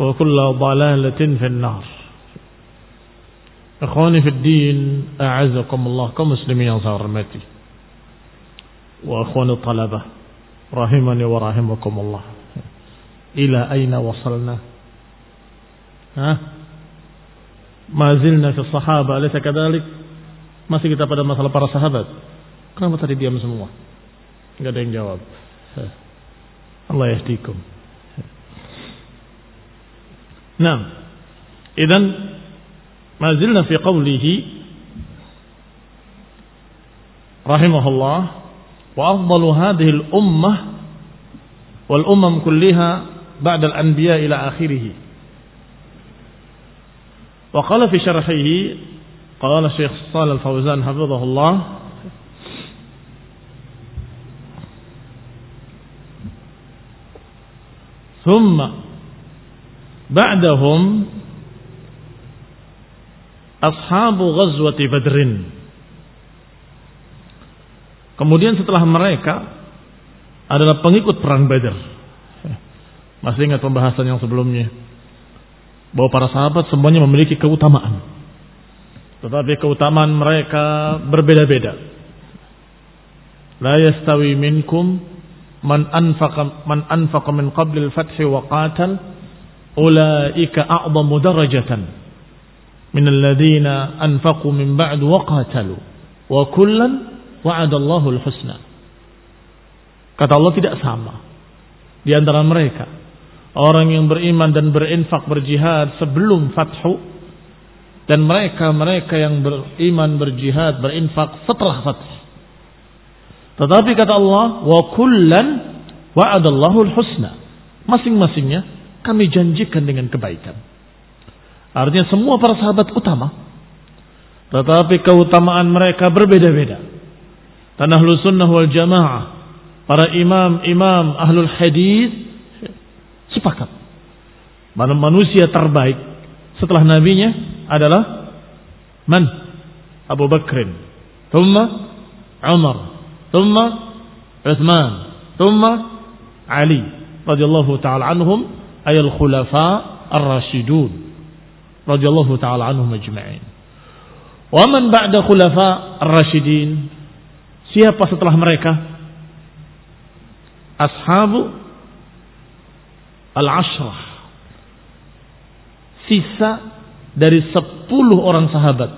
وكل ضلالة في النار. إخواني في الدين أعزكم الله كمسلمين صار ماتي وأخواني الطلبة رحمني ورحمكم الله. إلى أين وصلنا؟ ها؟ ما زلنا في الصحابة أليس كذلك؟ Masih kita pada masalah para sahabat. Kenapa tadi diam semua? Enggak ada yang jawab. Allah Nah, idan ma zilna fi qawlihi rahimahullah wa afdalu hadhihi al-ummah wal umam kulliha ba'da al-anbiya ila akhirih. Wa qala fi syarhihi qala Syekh Shalal Al-Fauzan hafizahullah ثم ba'dahum ashabu ghazwati badrin. Kemudian setelah mereka adalah pengikut perang badar masih ingat pembahasan yang sebelumnya? Bahwa para sahabat semuanya memiliki keutamaan. Tetapi keutamaan mereka berbeda-beda. La yastawi minkum man anfaqa man anfaqa min qabli al-fath wa qatal ulaika a'zamu darajatan min alladhina anfaqu min ba'd wa qatalu wa kullan wa'ada Allahul husna kata Allah tidak sama di antara mereka. Orang yang beriman dan berinfak berjihad sebelum fathu dan mereka-mereka yang beriman berjihad berinfak setelah fathu. Tetapi kata Allah wa kullan wa'adallahu husna masing-masingnya kami janjikan dengan kebaikan. Artinya semua para sahabat utama. Tetapi keutamaan mereka berbeda-beda. Dan sunnah wal jamaah. Para imam-imam ahlul hadis sepakat. Manusia terbaik setelah nabinya adalah man? Abu Bakrin. Thumma Umar. Thumma Uthman. Thumma Ali. radhiyallahu ta'ala anhum ayal khulafa ar-rasyidun radhiyallahu taala anhum ajma'in. Wa man ba'da khulafa ar-rasyidin? Siapa setelah mereka? Ashabu al-ashrah. Sisa dari sepuluh orang sahabat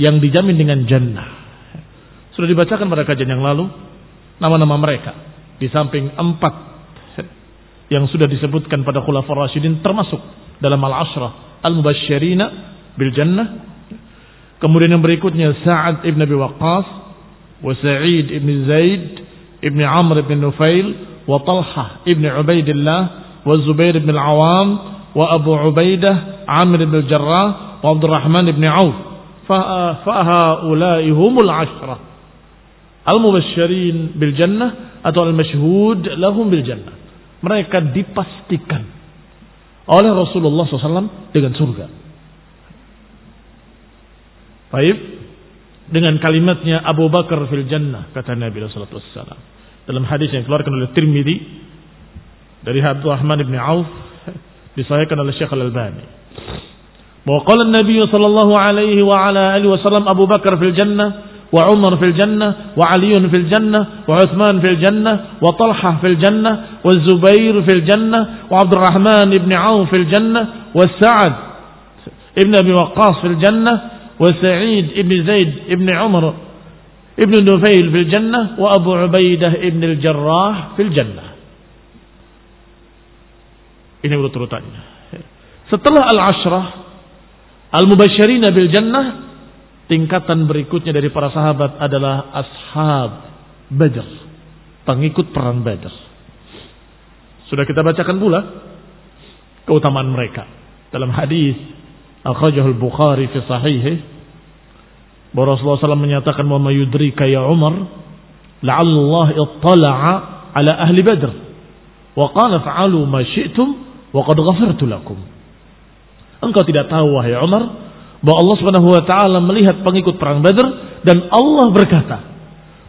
yang dijamin dengan jannah. Sudah dibacakan pada kajian yang lalu nama-nama mereka di samping empat yang sudah disebutkan pada Khulafaur Rasyidin termasuk dalam Al-Ashrah Al-Mubasysyirina bil Jannah. Kemudian yang berikutnya Sa'ad ibn Abi Waqqas wa Sa'id ibn Zaid ibn Amr ibn Nufail wa Talha ibn Ubaidillah wa Zubair ibn Al-Awam wa Abu Ubaidah Amr ibn Jarrah, wa Abdurrahman ibn Auf. fa humul ashrah al-mubasyyirin bil jannah atau al-mashhud lahum bil jannah. Mereka dipastikan oleh Rasulullah SAW dengan surga. Baik. Dengan kalimatnya Abu Bakar fil jannah kata Nabi alaihi wasallam. Dalam hadis yang dikeluarkan oleh Tirmidzi dari Abdul Rahman bin Auf disahihkan oleh Syekh Al-Albani. Bahwa qala Nabi sallallahu alaihi wa ala alihi wasallam Abu Bakar fil jannah وعمر في الجنة وعلي في الجنة وعثمان في الجنة وطلحة في الجنة والزبير في الجنة وعبد الرحمن بن عوف في الجنة والسعد ابن أبي وقاص في الجنة وسعيد ابن زيد ابن عمر ابن نفيل في الجنة وأبو عبيدة ابن الجراح في الجنة. Ini urut-urutannya setelah al-ashrah al-mubashirina bil jannah tingkatan berikutnya dari para sahabat adalah ashab badr pengikut perang badr. Sudah kita bacakan pula keutamaan mereka. Dalam hadis akhrajahu al-Bukhari fi sahihi bahwa Rasulullah SAW menyatakan wa mayudrika ya Umar la'allallah ittala'a ala ahli Badr. Wa qala fa'alu ma syi'tum wa qad ghafartu lakum. Engkau tidak tahu wahai Umar bahwa Allah Subhanahu wa taala melihat pengikut perang Badr dan Allah berkata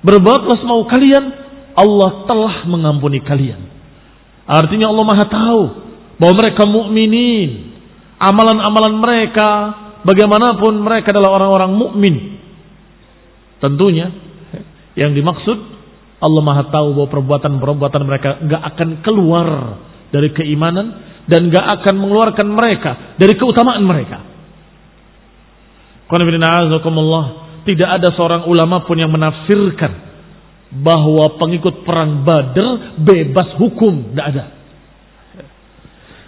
berbuatlah semau kalian Allah telah mengampuni kalian artinya Allah Maha tahu bahwa mereka mukminin amalan-amalan mereka, bagaimanapun mereka adalah orang-orang mukmin. Tentunya yang dimaksud Allah Maha tahu bahwa perbuatan-perbuatan mereka gak akan keluar dari keimanan dan gak akan mengeluarkan mereka dari keutamaan mereka. Tidak ada seorang ulama pun yang menafsirkan bahwa pengikut perang Badr bebas hukum, tidak ada.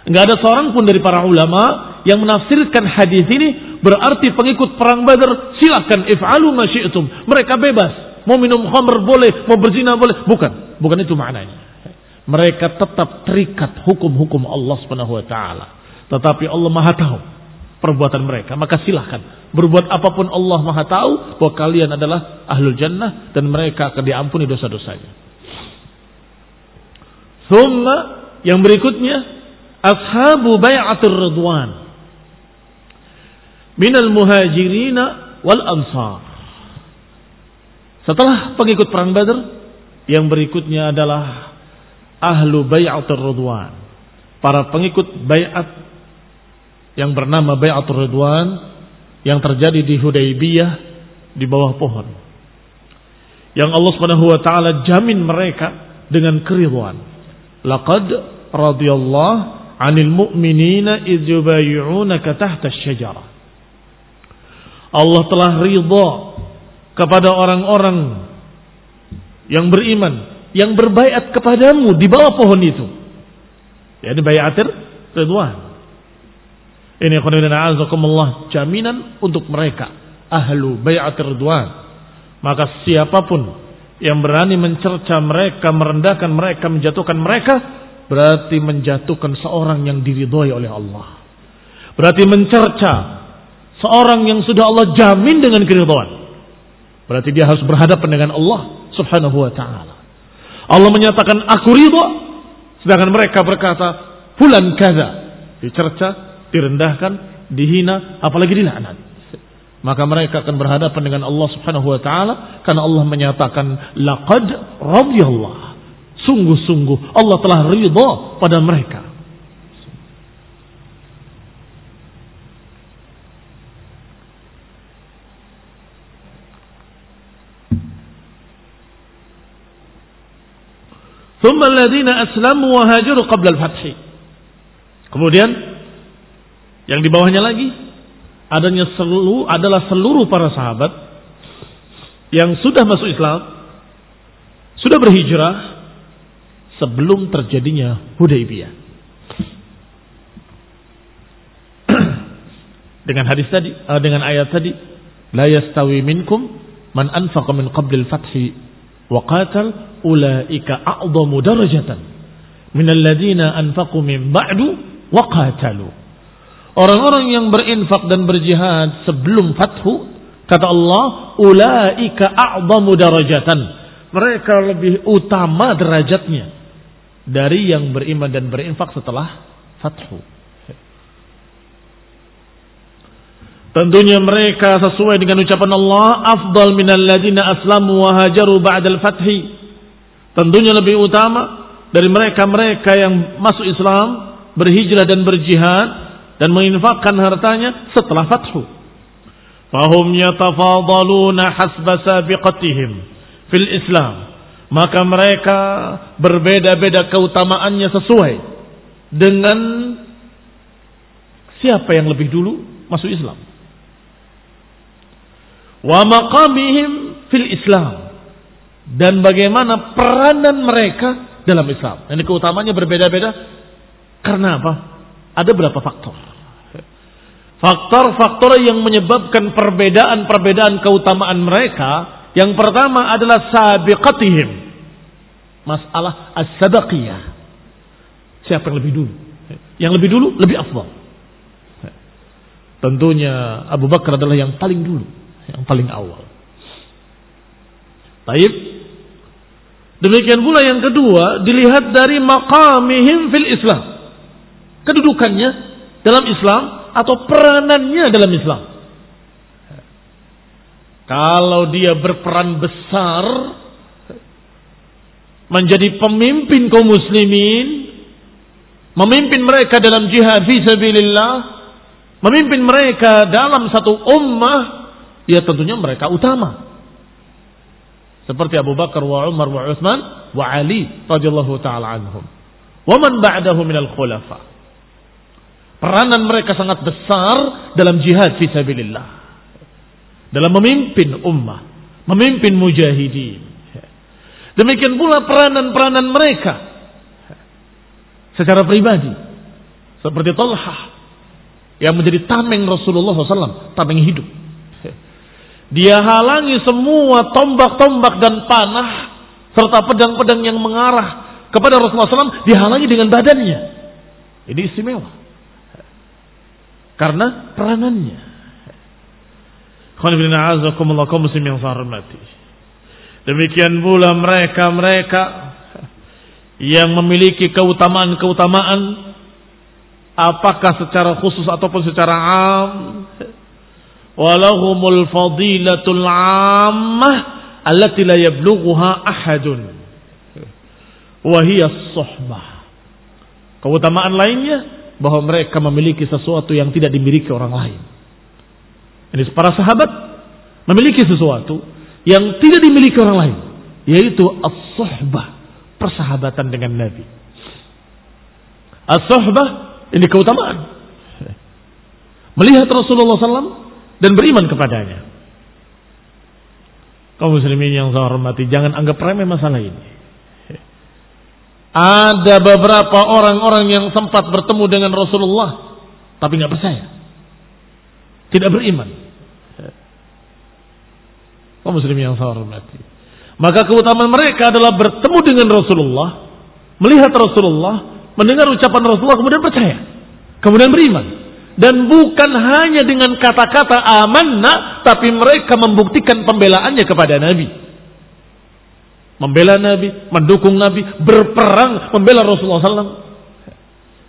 Enggak ada seorang pun dari para ulama yang menafsirkan hadis ini berarti pengikut perang Badar silakan if'alu ma syi'tum. Mereka bebas. Mau minum khamr boleh, mau berzina boleh. Bukan, bukan itu maknanya. Mereka tetap terikat hukum-hukum Allah Subhanahu wa taala. Tetapi Allah Maha tahu perbuatan mereka. Maka silahkan berbuat apa pun Allah Maha tahu bahwa kalian adalah ahlul jannah dan mereka akan diampuni dosa-dosanya. Thumma yang berikutnya ashabu bai'atul ridwan minal muhajirina wal ansar. Setelah pengikut perang Badr, yang berikutnya adalah ahlu bai'atul ridwan. Para pengikut bai'at yang bernama bai'atul ridwan yang terjadi di Hudaybiyah di bawah pohon. Yang Allah Subhanahu wa taala jamin mereka dengan keridhaan. Laqad radhiyallahu anil mu'minina idh yubayyi'unaka tahta syajarah. Allah telah ridha kepada orang-orang yang beriman yang berbaiat kepadamu di bawah pohon itu. Ya, ini bayatir ridwan. Ini azakumullah jaminan untuk mereka ahlu bayatir ridwan. Maka siapa pun yang berani mencerca mereka, merendahkan mereka, menjatuhkan mereka, berarti menjatuhkan seorang yang diridhoi oleh Allah. Berarti mencerca seorang yang sudah Allah jamin dengan keridhaan. Berarti dia harus berhadapan dengan Allah Subhanahu wa taala. Allah menyatakan aku ridho sedangkan mereka berkata fulan kaza dicerca, direndahkan, dihina, apalagi dilaknat. Maka mereka akan berhadapan dengan Allah Subhanahu wa taala karena Allah menyatakan laqad radhiyallahu. Sungguh-sungguh Allah telah ridha pada mereka. Kemudian yang di bawahnya lagi adanya seluruh adalah seluruh para sahabat yang sudah masuk Islam, sudah berhijrah sebelum terjadinya Hudaybiyah. dengan hadis tadi, uh, dengan ayat tadi, la yastawi minkum man anfaqa min qabli al-fathi wa qatal ulaika a'dhamu darajatan min alladhina anfaqu min ba'du wa qatalu. Orang-orang yang berinfak dan berjihad sebelum fathu, kata Allah, ulaika a'dhamu darajatan. Mereka lebih utama derajatnya dari yang beriman dan berinfak setelah fathu. Tentunya mereka sesuai dengan ucapan Allah, afdal minal ladina aslamu wa hajaru ba'dal fathi. Tentunya lebih utama dari mereka-mereka yang masuk Islam, berhijrah dan berjihad dan menginfakkan hartanya setelah fathu. Fahum yatafadaluna hasba sabiqatihim fil Islam. Maka mereka berbeda-beda keutamaannya sesuai dengan siapa yang lebih dulu masuk Islam wa maqamihim fil Islam dan bagaimana peranan mereka dalam Islam. Ini keutamanya berbeda-beda karena apa? Ada berapa faktor? Faktor-faktor yang menyebabkan perbedaan-perbedaan keutamaan mereka yang pertama adalah sabiqatihim. Masalah as-sabaqiyah. Siapa yang lebih dulu? Yang lebih dulu lebih afdal. Tentunya Abu Bakar adalah yang paling dulu yang paling awal. Taib. Demikian pula yang kedua dilihat dari maqamihim fil Islam. Kedudukannya dalam Islam atau peranannya dalam Islam. Kalau dia berperan besar menjadi pemimpin kaum muslimin, memimpin mereka dalam jihad fi memimpin mereka dalam satu ummah ya tentunya mereka utama. Seperti Abu Bakar wa Umar wa Utsman wa Ali radhiyallahu taala anhum. Wa man ba'dahu minal khulafa. Peranan mereka sangat besar dalam jihad fi sabilillah. Dalam memimpin ummah, memimpin mujahidin. Demikian pula peranan-peranan mereka secara pribadi. Seperti Talha yang menjadi tameng Rasulullah SAW, tameng hidup. Dia halangi semua tombak-tombak dan panah serta pedang-pedang yang mengarah kepada Rasulullah SAW dihalangi dengan badannya. Ini istimewa. Karena peranannya. Demikian pula mereka-mereka yang memiliki keutamaan-keutamaan apakah secara khusus ataupun secara am walahumul fadilatul ammah allati la yablughuha ahadun. Wa hiya keutamaan lainnya bahwa mereka memiliki sesuatu yang tidak dimiliki orang lain ini para sahabat memiliki sesuatu yang tidak dimiliki orang lain yaitu as-suhbah persahabatan dengan Nabi as-suhbah ini keutamaan melihat Rasulullah SAW dan beriman kepadanya. Kaum muslimin yang saya hormati, jangan anggap remeh masalah ini. Ada beberapa orang-orang yang sempat bertemu dengan Rasulullah, tapi nggak percaya, tidak beriman. Kaum muslimin yang hormati. Maka keutamaan mereka adalah bertemu dengan Rasulullah, melihat Rasulullah, mendengar ucapan Rasulullah, kemudian percaya, kemudian beriman. Dan bukan hanya dengan kata-kata amanna, tapi mereka membuktikan pembelaannya kepada Nabi. Membela Nabi, mendukung Nabi, berperang, membela Rasulullah SAW.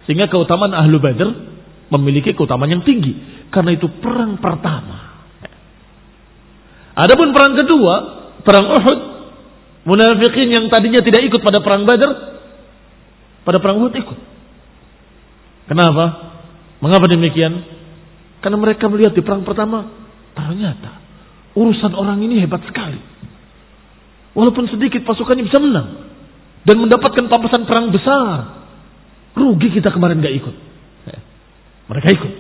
Sehingga keutamaan Ahlu Badr memiliki keutamaan yang tinggi. Karena itu perang pertama. Adapun perang kedua, perang Uhud, munafikin yang tadinya tidak ikut pada perang Badr, pada perang Uhud ikut. Kenapa? Mengapa demikian? Karena mereka melihat di perang pertama, ternyata urusan orang ini hebat sekali. Walaupun sedikit pasukannya bisa menang. dan mendapatkan pampasan perang besar. Rugi kita kemarin gak ikut. Mereka ikut.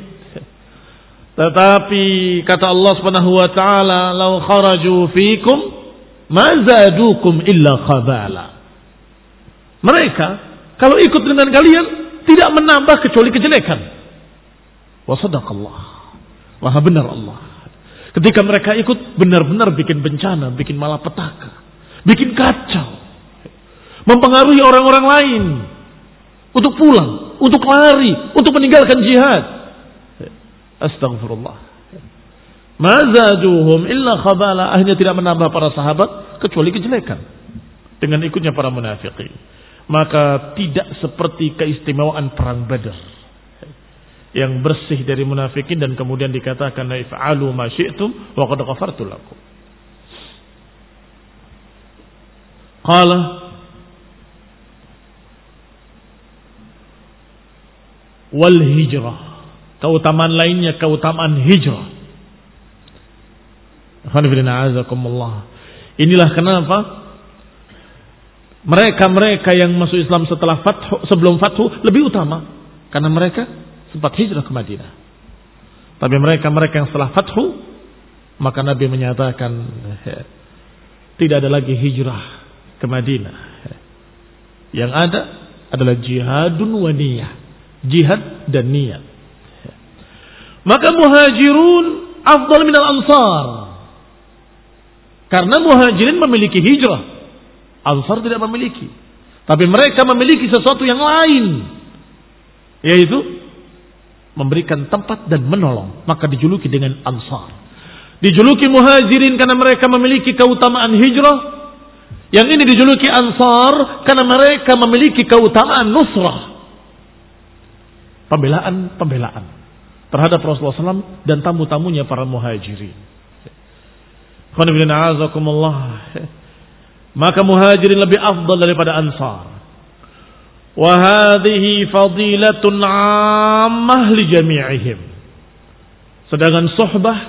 Tetapi kata Allah Subhanahu wa taala, "Lau kharaju fikum ma zadukum illa khabala." Mereka kalau ikut dengan kalian tidak menambah kecuali kejelekan. Wa sadaqallah. Wah benar Allah. Ketika mereka ikut benar-benar bikin bencana, bikin malapetaka, bikin kacau mempengaruhi orang-orang lain untuk pulang, untuk lari, untuk meninggalkan jihad. Astagfirullah. Mazaduhum illa khabala. Akhirnya tidak menambah para sahabat kecuali kejelekan. Dengan ikutnya para munafikin. Maka tidak seperti keistimewaan perang badar. Yang bersih dari munafikin dan kemudian dikatakan if'alu ma syi'tum wa qad. Qala wal hijrah. Keutamaan lainnya keutamaan hijrah. Inilah kenapa mereka-mereka yang masuk Islam setelah fathu, sebelum fathu lebih utama karena mereka sempat hijrah ke Madinah. Tapi mereka-mereka yang setelah fathu maka Nabi menyatakan tidak ada lagi hijrah ke Madinah. Yang ada adalah jihadun waniyah jihad dan niat. Maka muhajirun afdal minal ansar. Karena muhajirin memiliki hijrah. Ansar tidak memiliki. Tapi mereka memiliki sesuatu yang lain. Yaitu memberikan tempat dan menolong. Maka dijuluki dengan ansar. Dijuluki muhajirin karena mereka memiliki keutamaan hijrah. Yang ini dijuluki ansar karena mereka memiliki keutamaan nusrah pembelaan-pembelaan terhadap Rasulullah SAW dan tamu-tamunya para muhajirin. Maka muhajirin lebih afdal daripada ansar. Wahadihi fadilatun ammah li jami'ihim. Sedangkan sohbah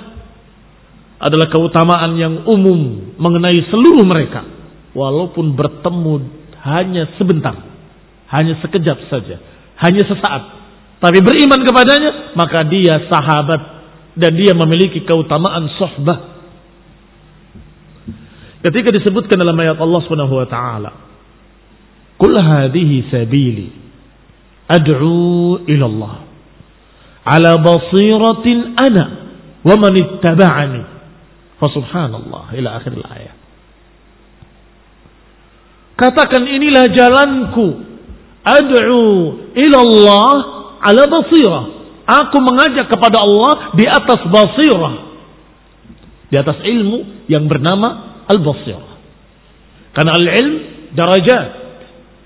adalah keutamaan yang umum mengenai seluruh mereka. Walaupun bertemu hanya sebentar. Hanya sekejap saja. Hanya sesaat tapi beriman kepadanya, maka dia sahabat dan dia memiliki keutamaan sohbah. Ketika disebutkan dalam ayat Allah Subhanahu wa taala, "Qul hadhihi sabili ad'u ila Allah ala basiratin ana wa man ittaba'ani." Fa subhanallah ila akhir ayat. Katakan inilah jalanku. Ad'u ila Allah ala basirah. Aku mengajak kepada Allah di atas basirah. Di atas ilmu yang bernama al-basirah. Karena al-ilm darajat.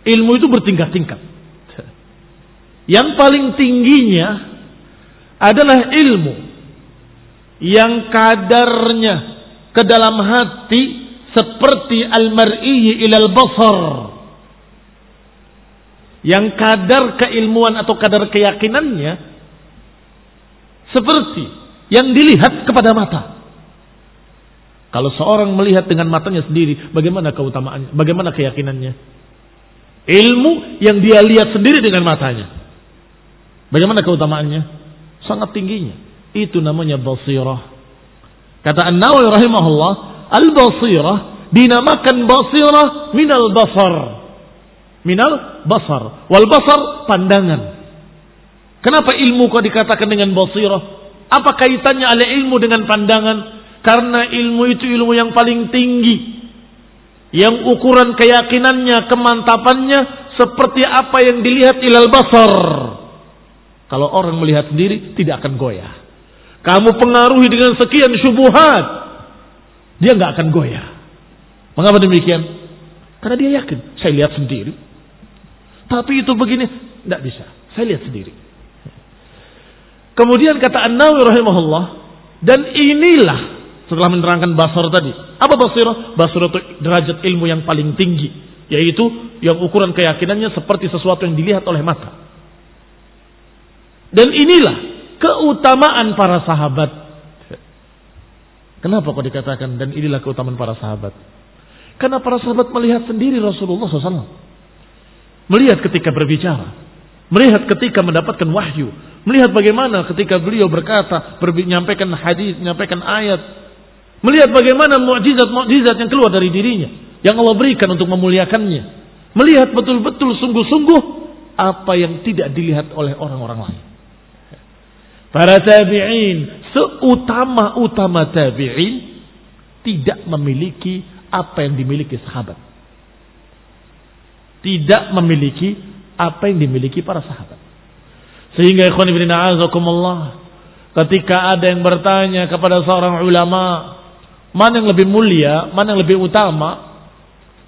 Ilmu itu bertingkat-tingkat. Yang paling tingginya adalah ilmu yang kadarnya ke dalam hati seperti al-mar'i ilal basar yang kadar keilmuan atau kadar keyakinannya seperti yang dilihat kepada mata. Kalau seorang melihat dengan matanya sendiri, bagaimana keutamaannya? Bagaimana keyakinannya? Ilmu yang dia lihat sendiri dengan matanya. Bagaimana keutamaannya? Sangat tingginya. Itu namanya basirah. Kata An-Nawawi rahimahullah, al-basirah dinamakan basirah minal basar minal basar. Wal basar pandangan. Kenapa ilmu kok dikatakan dengan basirah? Apa kaitannya ada ilmu dengan pandangan? Karena ilmu itu ilmu yang paling tinggi. Yang ukuran keyakinannya, kemantapannya seperti apa yang dilihat ilal basar. Kalau orang melihat sendiri tidak akan goyah. Kamu pengaruhi dengan sekian syubuhat. Dia nggak akan goyah. Mengapa demikian? Karena dia yakin. Saya lihat sendiri. Tapi itu begini, tidak bisa. Saya lihat sendiri. Kemudian kata An-Nawawi rahimahullah, dan inilah setelah menerangkan basar tadi. Apa basirah? Basirah itu derajat ilmu yang paling tinggi, yaitu yang ukuran keyakinannya seperti sesuatu yang dilihat oleh mata. Dan inilah keutamaan para sahabat. Kenapa kok dikatakan dan inilah keutamaan para sahabat? Karena para sahabat melihat sendiri Rasulullah SAW. Melihat ketika berbicara. Melihat ketika mendapatkan wahyu. Melihat bagaimana ketika beliau berkata, menyampaikan hadis, menyampaikan ayat. Melihat bagaimana mukjizat-mukjizat yang keluar dari dirinya. Yang Allah berikan untuk memuliakannya. Melihat betul-betul sungguh-sungguh apa yang tidak dilihat oleh orang-orang lain. Para tabi'in, seutama-utama tabi'in, tidak memiliki apa yang dimiliki sahabat. Tidak memiliki apa yang dimiliki para sahabat. Sehingga ikhwan ibn a'azakumullah, ketika ada yang bertanya kepada seorang ulama, mana yang lebih mulia, mana yang lebih utama,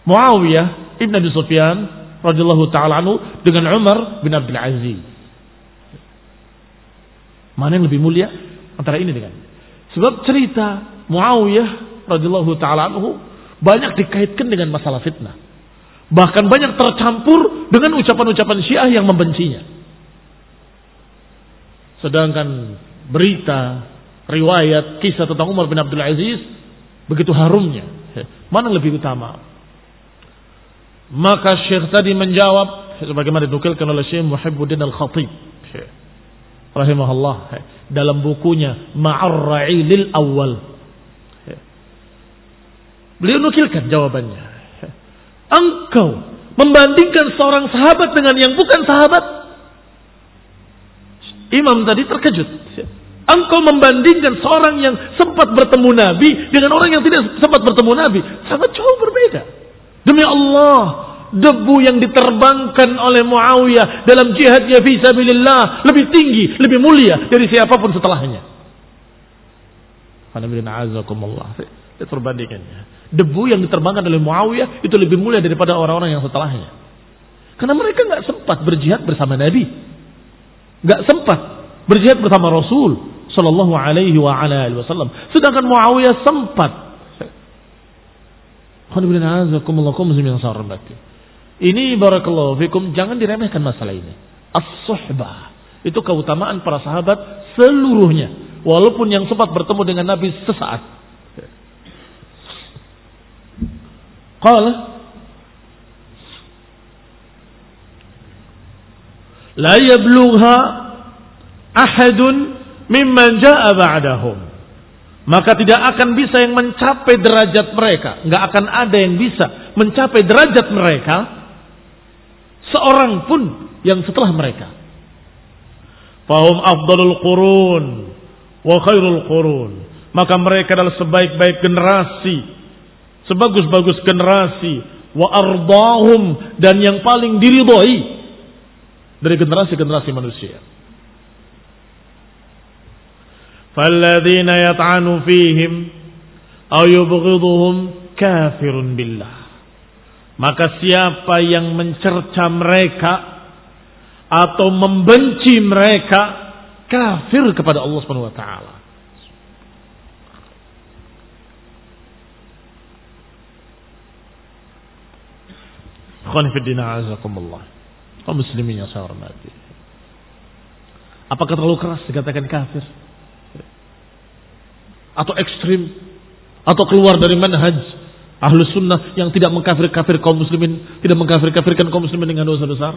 Muawiyah ibn Abi Sufyan radhiyallahu taala anhu dengan Umar bin Abdul Aziz. Mana yang lebih mulia antara ini dengan sebab cerita Muawiyah radhiyallahu taala anhu banyak dikaitkan dengan masalah fitnah. Bahkan banyak tercampur dengan ucapan-ucapan Syiah yang membencinya. Sedangkan berita, riwayat, kisah tentang Umar bin Abdul Aziz begitu harumnya. Mana lebih utama? Maka Syekh tadi menjawab sebagaimana dinukilkan oleh Syekh Muhibbuddin Al-Khatib rahimahullah dalam bukunya Ma'ar lil Awal. Beliau nukilkan jawabannya. Engkau membandingkan seorang sahabat dengan yang bukan sahabat. Imam tadi terkejut. Engkau membandingkan seorang yang sempat bertemu Nabi dengan orang yang tidak sempat bertemu Nabi. Sangat jauh berbeda. Demi Allah, debu yang diterbangkan oleh Muawiyah dalam jihadnya fi sabilillah lebih tinggi, lebih mulia dari siapa pun setelahnya. Lihat perbandingannya. Debu yang diterbangkan oleh Muawiyah itu lebih mulia daripada orang-orang yang setelahnya. Karena mereka nggak sempat berjihad bersama Nabi. nggak sempat berjihad bersama Rasul Sallallahu alaihi wa ala wasallam. Sedangkan Muawiyah sempat. yang saya hormati. Ini barakallahu fikum jangan diremehkan masalah ini. As-suhbah itu keutamaan para sahabat seluruhnya walaupun yang sempat bertemu dengan Nabi sesaat. Qala La yablugha ahadun mimman jaa ba'dahum. Maka tidak akan bisa yang mencapai derajat mereka. Nggak akan ada yang bisa mencapai derajat mereka seorang pun yang setelah mereka. Fahum afdalul qurun wa khairul qurun. Maka mereka adalah sebaik-baik generasi, sebagus-bagus generasi, wa ardahum dan yang paling diridhoi dari generasi-generasi manusia. Falladzina yat'anu fihim aw yubghiduhum kafirun billah maka siapa yang mencerca mereka atau membenci mereka kafir kepada Allah Subhanahu wa taala. Kaum muslimin yang saya hormati. Apakah terlalu keras dikatakan kafir? Atau ekstrim? Atau keluar dari manhaj? Ahlu sunnah yang tidak mengkafir-kafir kaum muslimin, tidak mengkafir-kafirkan kaum muslimin dengan dosa besar.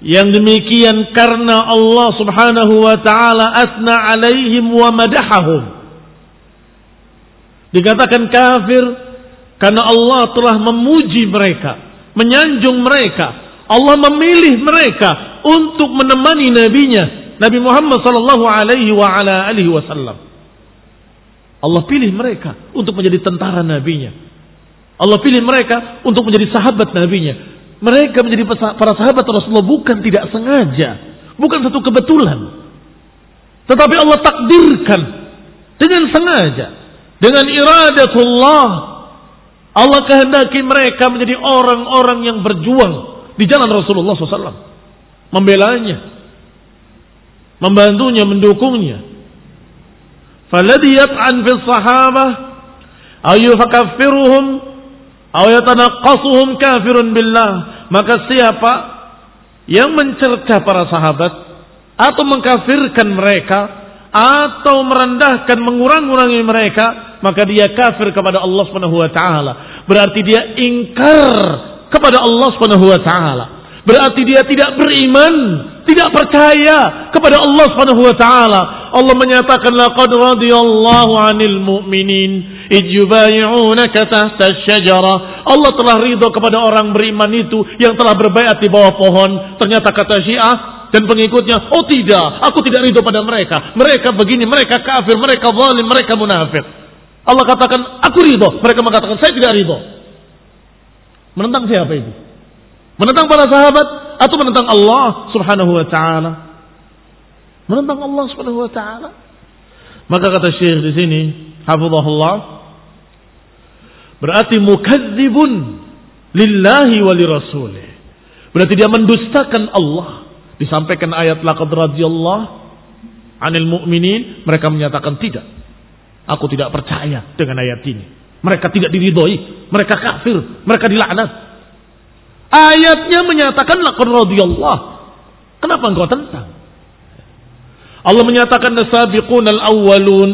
Yang demikian karena Allah subhanahu wa ta'ala asna alaihim wa madahahum. Dikatakan kafir karena Allah telah memuji mereka, menyanjung mereka. Allah memilih mereka untuk menemani nabinya, Nabi Muhammad sallallahu alaihi wa ala alihi wasallam. Allah pilih mereka untuk menjadi tentara nabinya. Allah pilih mereka untuk menjadi sahabat nabinya. Mereka menjadi para sahabat Rasulullah bukan tidak sengaja. Bukan satu kebetulan. Tetapi Allah takdirkan dengan sengaja. Dengan iradatullah. Allah kehendaki mereka menjadi orang-orang yang berjuang di jalan Rasulullah SAW. Membelanya. Membantunya, mendukungnya فالذي يطعن في الصحابة أو yufakaffiruhum أو يتنقصهم كافر بالله Maka siapa yang mencerca para sahabat atau mengkafirkan mereka atau merendahkan mengurang-urangi mereka maka dia kafir kepada Allah Subhanahu wa taala. Berarti dia ingkar kepada Allah Subhanahu wa taala. Berarti dia tidak beriman tidak percaya kepada Allah Subhanahu wa taala. Allah menyatakan laqad radiyallahu 'anil mu'minin ijubayi'unaka tahta syajarah. Allah telah ridho kepada orang beriman itu yang telah berbaiat di bawah pohon. Ternyata kata Syiah dan pengikutnya, oh tidak, aku tidak ridho pada mereka. Mereka begini, mereka kafir, mereka zalim, mereka munafik. Allah katakan, aku ridho. Mereka mengatakan, saya tidak ridho. Menentang siapa itu? Menentang para sahabat atau menentang Allah Subhanahu wa taala? Menentang Allah Subhanahu wa taala. Maka kata Syekh di sini, hafizahullah, berarti mukadzibun lillahi wa lirasulih. Berarti dia mendustakan Allah. Disampaikan ayat laqad radhiyallahu anil mu'minin, mereka menyatakan tidak. Aku tidak percaya dengan ayat ini. Mereka tidak diridhoi, mereka kafir, mereka dilaknat. Ayatnya menyatakan laqad radhiyallahu. Kenapa engkau tentang? Allah menyatakan nasabiqun al-awwalun.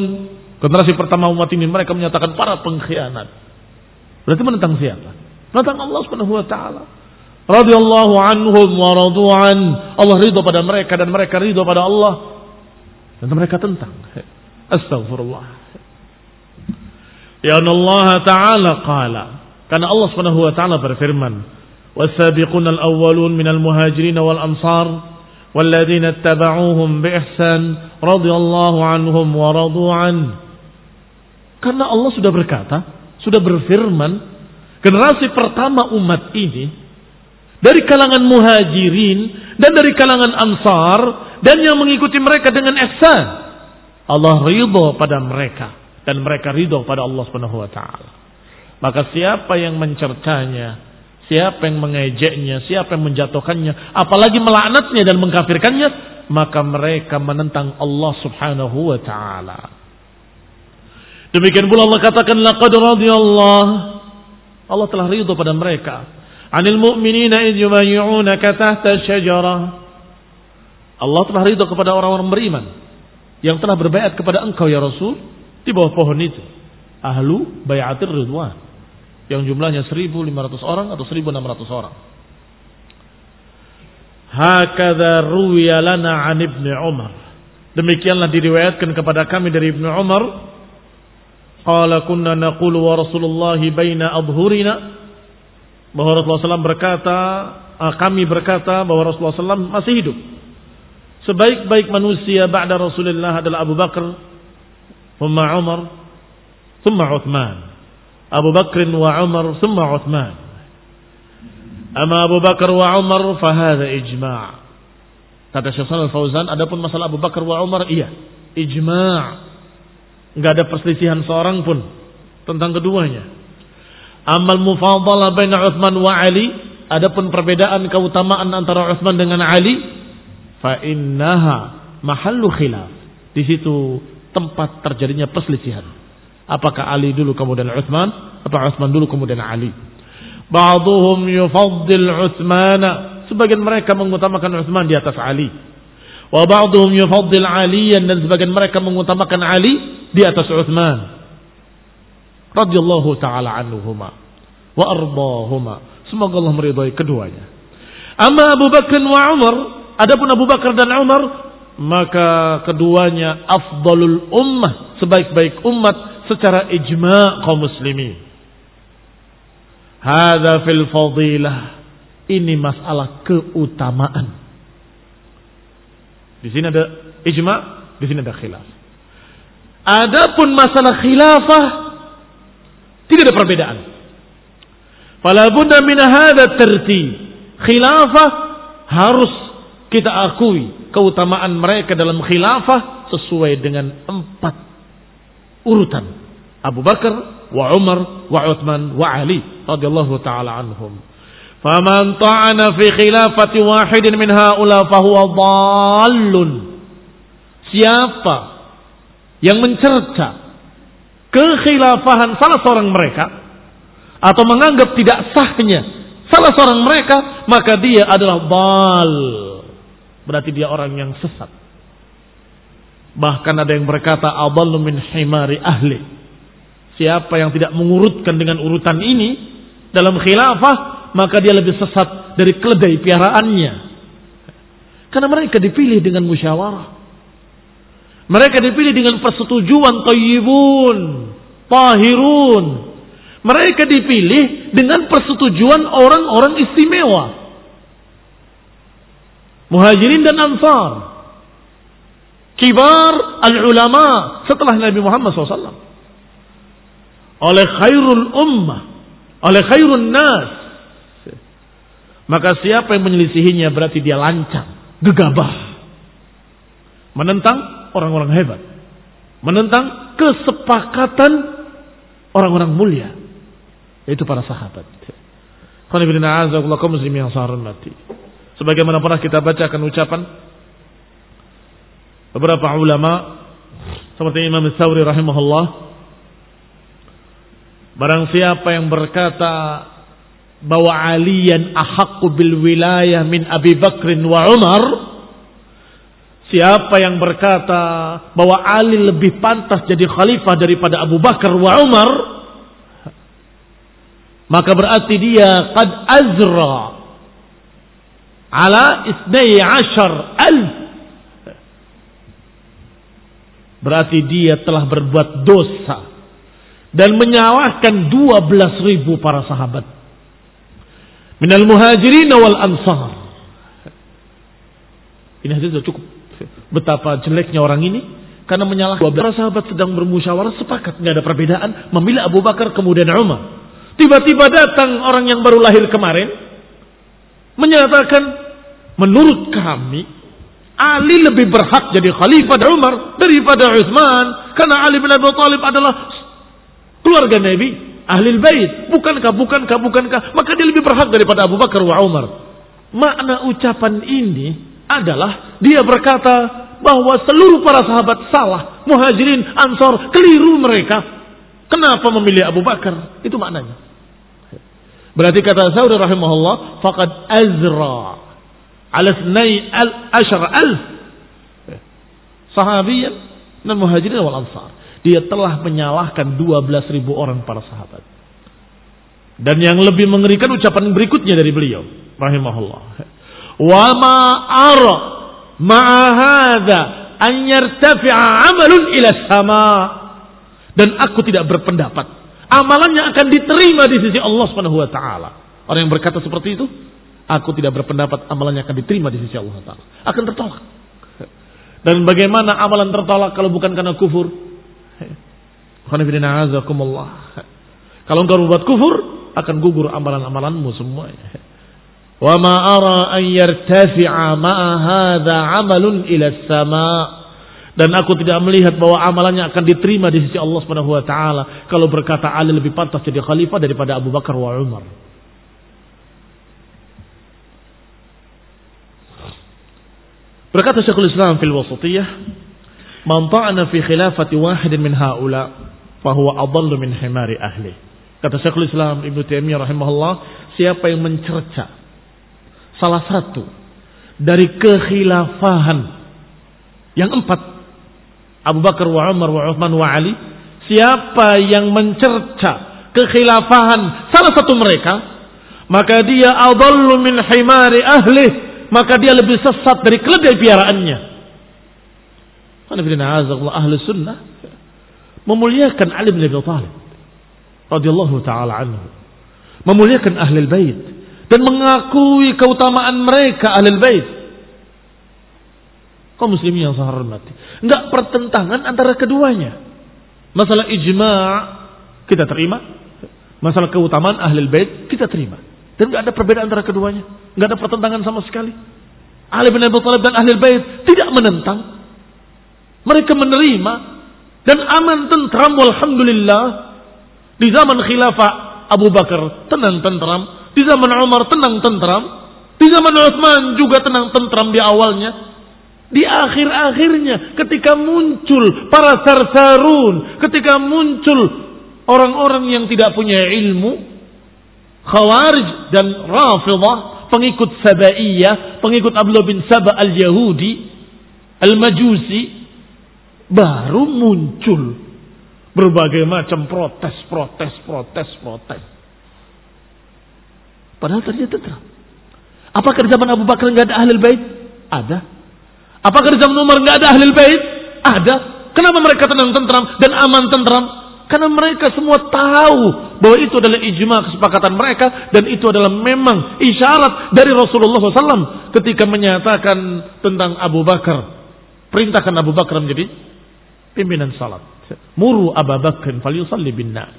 Generasi pertama umat ini mereka menyatakan para pengkhianat. Berarti menentang siapa? Menentang Allah Subhanahu wa taala. Radhiyallahu anhum wa radu'an. Allah ridho pada mereka dan mereka ridho pada Allah. Dan mereka tentang. Astagfirullah. Ya Allah Ta'ala qala. Karena Allah Subhanahu wa taala berfirman, والسابقون الأولون من المهاجرين والأنصار والذين اتبعوهم بإحسان رضي الله عنهم ورضوا عنه karena Allah sudah berkata sudah berfirman generasi pertama umat ini dari kalangan muhajirin dan dari kalangan ansar dan yang mengikuti mereka dengan ihsan Allah ridho pada mereka dan mereka ridho pada Allah Subhanahu wa taala maka siapa yang mencercanya siapa yang mengejeknya, siapa yang menjatuhkannya, apalagi melaknatnya dan mengkafirkannya, maka mereka menentang Allah Subhanahu wa taala. Demikian pula Allah katakan laqad radiyallahu Allah telah ridho pada mereka. Anil mu'minina idh yubayyi'unaka tahta syajarah. Allah telah ridho kepada orang-orang beriman yang telah berbaiat kepada engkau ya Rasul di bawah pohon itu. Ahlu bayatir ridwan yang jumlahnya 1500 orang atau 1600 orang. Hakadha ruwiya lana an Ibnu Umar. Demikianlah diriwayatkan kepada kami dari Ibnu Umar. Qala kunna naqulu wa Rasulullah baina adhurina. Bahwa Rasulullah SAW berkata, ah, kami berkata bahwa Rasulullah SAW masih hidup. Sebaik-baik manusia ba'da Rasulullah adalah Abu Bakar, Umar Umar, Thumma Uthman. Abu Bakr wa Umar thumma Uthman. Ama Abu Bakar wa Umar fahada ijma' Kata Syekh Shalal Fauzan, adapun masalah Abu Bakar wa Umar iya, ijma'. Enggak ada perselisihan seorang pun tentang keduanya. Amal mufadalah baina Uthman wa Ali, adapun perbedaan keutamaan antara Uthman dengan Ali, fa innaha mahallu khilaf. Di situ tempat terjadinya perselisihan. Apakah Ali dulu kemudian Uthman atau Uthman dulu kemudian Ali? Ba'dhum yufaddil Uthmana. Sebagian mereka mengutamakan Uthman di atas Ali. Wa ba'dhum yufaddil Aliyan dan sebagian mereka mengutamakan Ali di atas Uthman. Radiyallahu taala anhuma wa ardahuma. Semoga Allah meridai keduanya. Amma Abu Bakar wa Umar, adapun Abu Bakar dan Umar, maka keduanya afdalul ummah, sebaik-baik umat secara ijma' kaum muslimin. Hada fil fadilah. Ini masalah keutamaan. Di sini ada ijma', di sini ada khilaf. Adapun masalah khilafah tidak ada perbedaan. Fala budda min hadha tertib. Khilafah harus kita akui keutamaan mereka dalam khilafah sesuai dengan empat urutan Abu Bakar wa Umar wa Uthman wa Ali radhiyallahu taala anhum. Faman ta'ana fi khilafati wahidin min haula fahuwa dhallun. Siapa yang mencerca kekhilafahan salah seorang mereka atau menganggap tidak sahnya salah seorang mereka maka dia adalah bal berarti dia orang yang sesat Bahkan ada yang berkata adallu min himari ahli. Siapa yang tidak mengurutkan dengan urutan ini dalam khilafah, maka dia lebih sesat dari keledai piaraannya. Karena mereka dipilih dengan musyawarah. Mereka dipilih dengan persetujuan tayyibun, tahirun. Mereka dipilih dengan persetujuan orang-orang istimewa. Muhajirin dan Ansar. Kibar al-ulama setelah Nabi Muhammad SAW oleh khairul ummah, oleh khairun nas. Maka siapa yang menyelisihinya berarti dia lancang, gegabah. Menentang orang-orang hebat. Menentang kesepakatan orang-orang mulia. Yaitu para sahabat. muslim yang mati. Sebagaimana pernah kita bacakan ucapan beberapa ulama seperti Imam Sa'uri rahimahullah Barang siapa yang berkata bahwa Aliyan ahaqqu bil wilayah min Abi Bakrin wa Umar Siapa yang berkata bahwa Ali lebih pantas jadi khalifah daripada Abu Bakar wa Umar maka berarti dia qad azra ala isnai ashar alf berarti dia telah berbuat dosa dan menyalahkan 12 ribu para sahabat. Minal muhajirin wal ansar. Ini hadis sudah cukup. Betapa jeleknya orang ini karena menyalahkan para sahabat sedang bermusyawarah sepakat nggak ada perbedaan memilih Abu Bakar kemudian Umar. Tiba-tiba datang orang yang baru lahir kemarin menyatakan menurut kami Ali lebih berhak jadi khalifah Umar daripada Utsman karena Ali bin Abi Thalib adalah keluarga Nabi, ahli bait. Bukankah, bukankah, bukankah? Maka dia lebih berhak daripada Abu Bakar wa Umar. Makna ucapan ini adalah dia berkata bahwa seluruh para sahabat salah. Muhajirin, ansor, keliru mereka. Kenapa memilih Abu Bakar? Itu maknanya. Berarti kata Saudi rahimahullah, faqad azra ala al ashar alf sahabiyan dan muhajirin wal ansar dia telah menyalahkan 12 ribu orang para sahabat. Dan yang lebih mengerikan ucapan berikutnya dari beliau. Rahimahullah. Wa ma ara ma'ahada an yartafi'a amalun ila sama. Dan aku tidak berpendapat. Amalannya akan diterima di sisi Allah ta'ala. Orang yang berkata seperti itu. Aku tidak berpendapat amalannya akan diterima di sisi Allah ta'ala. Akan tertolak. Dan bagaimana amalan tertolak kalau bukan karena kufur? Kalau engkau berbuat kufur, akan gugur amalan-amalanmu semuanya. Wa ma ara an yartafi'a 'amalun ila sama dan aku tidak melihat bahwa amalannya akan diterima di sisi Allah Subhanahu wa taala kalau berkata Ali lebih pantas jadi khalifah daripada Abu Bakar wa Umar. Berkata Syekhul Islam fil Wasatiyah, Man ta'ana fi khilafati wahidin min haula fahuwa adallu min himari ahli. Kata Syekhul Islam Ibnu Taimiyah rahimahullah, siapa yang mencerca salah satu dari kekhilafahan yang empat Abu Bakar wa Umar wa Uthman wa Ali, siapa yang mencerca kekhilafahan salah satu mereka, maka dia adallu min himari ahli, maka dia lebih sesat dari keledai piaraannya ahli sunnah memuliakan Ali bin Abi Thalib radhiyallahu taala anhu. Memuliakan ahli bait dan mengakui keutamaan mereka ahli bait. Kau muslimin yang saya hormati. Enggak pertentangan antara keduanya. Masalah ijma' kita terima. Masalah keutamaan ahli bait kita terima. Dan enggak ada perbedaan antara keduanya. Enggak ada pertentangan sama sekali. Ali bin Abi Thalib dan ahli bait tidak menentang mereka menerima dan aman tentram walhamdulillah. Di zaman khilafah Abu Bakar tenang tentram, di zaman Umar tenang tentram, di zaman Utsman juga tenang tentram di awalnya. Di akhir-akhirnya ketika muncul para sarsarun, ketika muncul orang-orang yang tidak punya ilmu, Khawarij dan Rafidah, pengikut Sabaiyah, pengikut Abdullah bin Saba al-Yahudi, al-Majusi, baru muncul Berbagai macam protes, protes, protes, protes. Padahal tadinya tentram. Apakah di zaman Abu Bakar nggak ada ahli bait? Ada. Apakah di zaman Umar nggak ada ahli bait? Ada. Kenapa mereka tenang tentram dan aman tentram? Karena mereka semua tahu bahwa itu adalah ijma kesepakatan mereka dan itu adalah memang isyarat dari Rasulullah SAW ketika menyatakan tentang Abu Bakar. Perintahkan Abu Bakar menjadi pimpinan salat. Muru Abu Bakar falyusalli bin nas.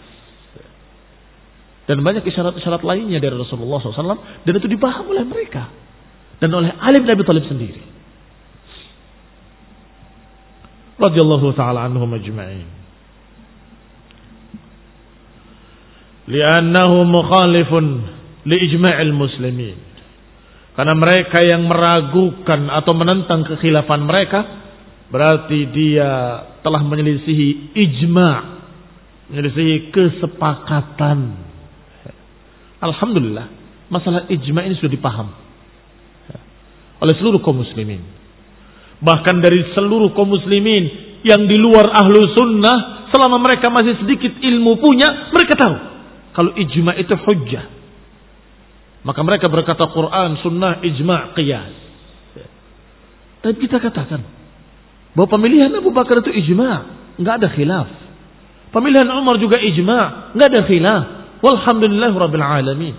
Dan banyak isyarat-isyarat lainnya dari Rasulullah SAW. Dan itu dipaham oleh mereka. Dan oleh alim Nabi Talib sendiri. Radiyallahu ta'ala anhum ajma'in. Li'annahu mukhalifun li'ijma'il muslimin. Karena mereka yang meragukan atau menentang kekhilafan mereka berarti dia telah menyelisihi ijma' menyelisihi kesepakatan. Alhamdulillah, masalah ijma' ini sudah dipaham oleh seluruh kaum muslimin. Bahkan dari seluruh kaum muslimin yang di luar ahlu sunnah selama mereka masih sedikit ilmu punya, mereka tahu kalau ijma itu hujjah. Maka mereka berkata Quran, sunnah, ijma, qiyas. Tapi kita katakan bahwa pemilihan Abu Bakar itu ijma, nggak ada khilaf. Pemilihan Umar juga ijma, nggak ada khilaf. Walhamdulillah rabbil alamin.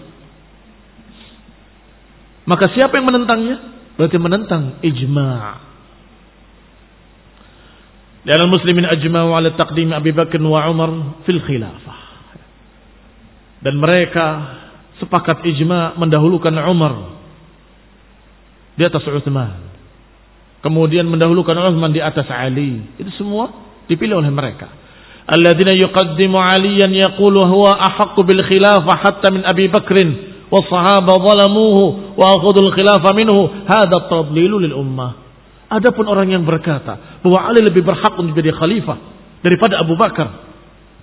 Maka siapa yang menentangnya? Berarti menentang ijma. Dan muslimin ajma'u ala taqdim Abi Bakar wa Umar fil khilafah Dan mereka sepakat ijma mendahulukan Umar di atas Uthman. Kemudian mendahulukan Uthman di atas Ali. Itu semua dipilih oleh mereka. Alladzina yuqaddimu Aliyan yaqulu huwa ahaqqu bil khilafah hatta min Abi Bakrin والصحابة ظلموه وأخذوا الخلافة منه هذا التضليل للأمة Adapun orang yang berkata bahwa Ali lebih berhak untuk menjadi khalifah daripada Abu Bakar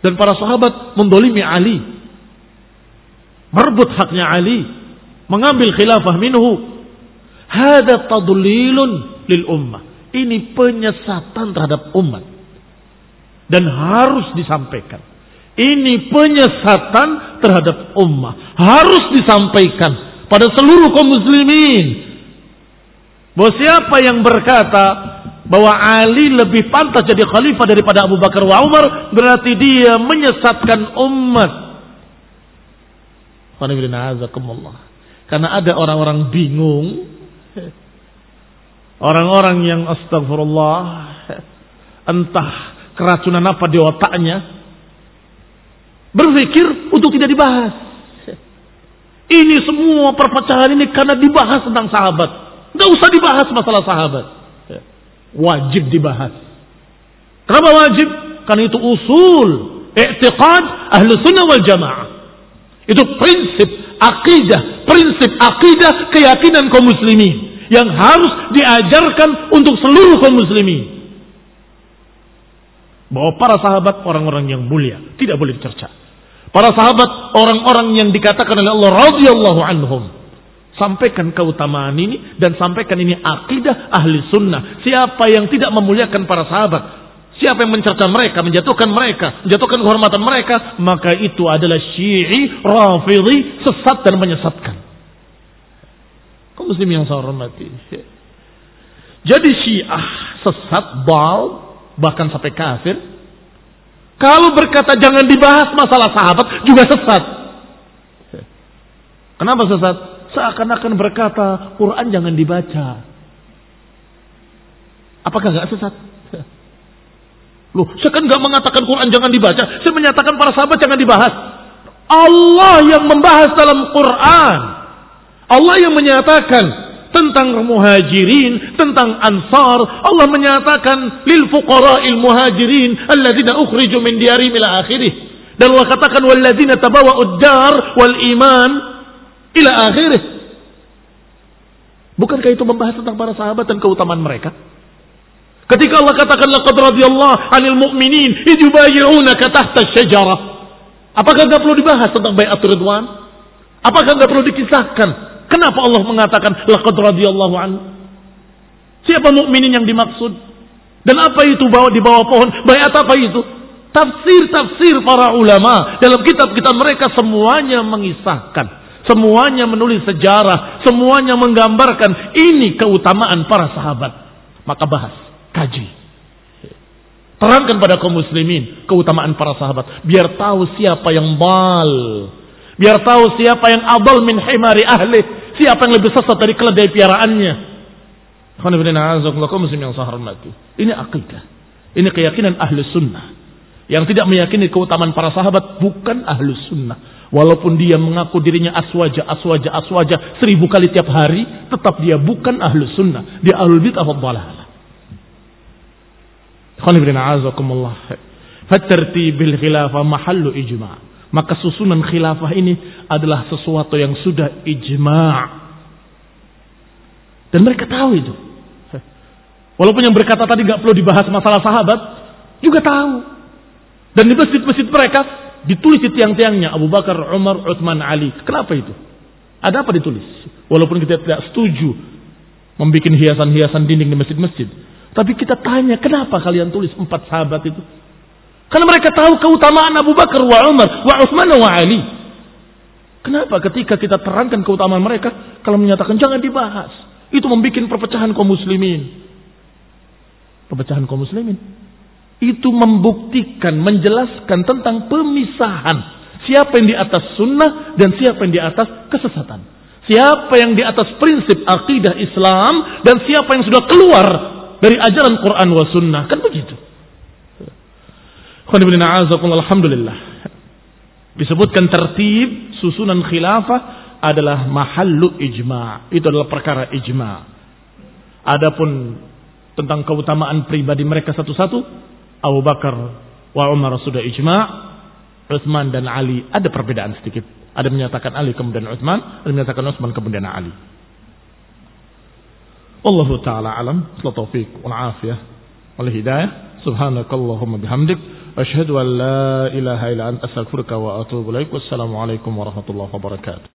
dan para sahabat mendolimi Ali merebut haknya Ali, mengambil khilafah minhu. Hada tadlilun lil ummah. Ini penyesatan terhadap umat. Dan harus disampaikan. Ini penyesatan terhadap ummah. Harus disampaikan pada seluruh kaum muslimin. Bahwa siapa yang berkata bahwa Ali lebih pantas jadi khalifah daripada Abu Bakar wa Umar berarti dia menyesatkan umat karena ada orang-orang bingung. Orang-orang yang astagfirullah. Entah keracunan apa di otaknya. Berpikir untuk tidak dibahas. Ini semua perpecahan ini karena dibahas tentang sahabat. Tidak usah dibahas masalah sahabat. Wajib dibahas. Kenapa wajib? Karena itu usul. I'tiqad ahlu sunnah wal jamaah. Itu prinsip akidah, prinsip akidah keyakinan kaum muslimin yang harus diajarkan untuk seluruh kaum muslimin. Bahwa para sahabat orang-orang yang mulia, tidak boleh dicerca. Para sahabat orang-orang yang dikatakan oleh Allah radhiyallahu anhum. Sampaikan keutamaan ini dan sampaikan ini akidah ahli sunnah. Siapa yang tidak memuliakan para sahabat, Siapa yang mencerca mereka, menjatuhkan mereka, menjatuhkan kehormatan mereka, maka itu adalah syi'i, rafidhi, sesat dan menyesatkan. Kau muslim yang saya hormati. Jadi syiah sesat, bal, bahkan sampai kafir. Kalau berkata jangan dibahas masalah sahabat, juga sesat. Kenapa sesat? Seakan-akan berkata Quran jangan dibaca. Apakah nggak sesat? Loh, saya kan nggak mengatakan Quran jangan dibaca. Saya menyatakan para sahabat jangan dibahas. Allah yang membahas dalam Quran. Allah yang menyatakan tentang muhajirin, tentang ansar. Allah menyatakan lil fuqara'il muhajirin alladzina ukhriju min ila akhirih. Dan Allah katakan walladzina tabawa'ud dar wal iman ila akhirih. Bukankah itu membahas tentang para sahabat dan keutamaan mereka? Ketika Allah katakan laqad radhiyallahu 'anil mu'minin yubayyi'unaka tahta syajarah. Apakah enggak perlu dibahas tentang baiat ridwan? Apakah enggak perlu dikisahkan? Kenapa Allah mengatakan laqad radhiyallahu an? Siapa mukminin yang dimaksud? Dan apa itu bawa di bawah pohon? Baiat apa itu? Tafsir-tafsir para ulama dalam kitab-kitab mereka semuanya mengisahkan. Semuanya menulis sejarah. Semuanya menggambarkan ini keutamaan para sahabat. Maka bahas, kaji. Terangkan pada kaum muslimin keutamaan para sahabat. Biar tahu siapa yang bal. Biar tahu siapa yang abal min himari ahli. Siapa yang lebih sesat dari keledai piaraannya. Ini akidah. Ini keyakinan ahli sunnah. Yang tidak meyakini keutamaan para sahabat bukan ahlus sunnah. Walaupun dia mengaku dirinya aswaja, aswaja, aswaja seribu kali tiap hari, tetap dia bukan ahlus sunnah. Dia ahlul bid'ah wa dhalalah. Fatartibil khilafah mahallu ijma' maka susunan khilafah ini adalah sesuatu yang sudah ijma' dan mereka tahu itu walaupun yang berkata tadi nggak perlu dibahas masalah sahabat juga tahu dan di masjid-masjid mereka ditulis di tiang-tiangnya Abu Bakar, Umar, Utsman, Ali. Kenapa itu? Ada apa ditulis? Walaupun kita tidak setuju membuat hiasan-hiasan dinding di masjid-masjid. Tapi kita tanya, kenapa kalian tulis empat sahabat itu? Karena mereka tahu keutamaan Abu Bakar, wa Umar, wa Utsman, wa Ali. Kenapa ketika kita terangkan keutamaan mereka, kalau menyatakan jangan dibahas. Itu membuat perpecahan kaum muslimin. Perpecahan kaum muslimin itu membuktikan, menjelaskan tentang pemisahan. Siapa yang di atas sunnah dan siapa yang di atas kesesatan. Siapa yang di atas prinsip akidah Islam dan siapa yang sudah keluar dari ajaran Quran wa sunnah. Kan begitu. Alhamdulillah. Disebutkan tertib susunan khilafah adalah mahallu ijma. Itu adalah perkara ijma. Adapun tentang keutamaan pribadi mereka satu-satu Abu Bakar wa Umar sudah ijma' Utsman dan Ali ada perbedaan sedikit. Ada menyatakan Ali kemudian Utsman, ada menyatakan Utsman kemudian Ali. والله تعالى أعلم. التوفيق والعافية والهداية. سبحانك اللهم بحمدك أشهد أن لا إله إلا أنت. أستغفرك وأتوب إليك. والسلام عليكم ورحمة الله وبركاته.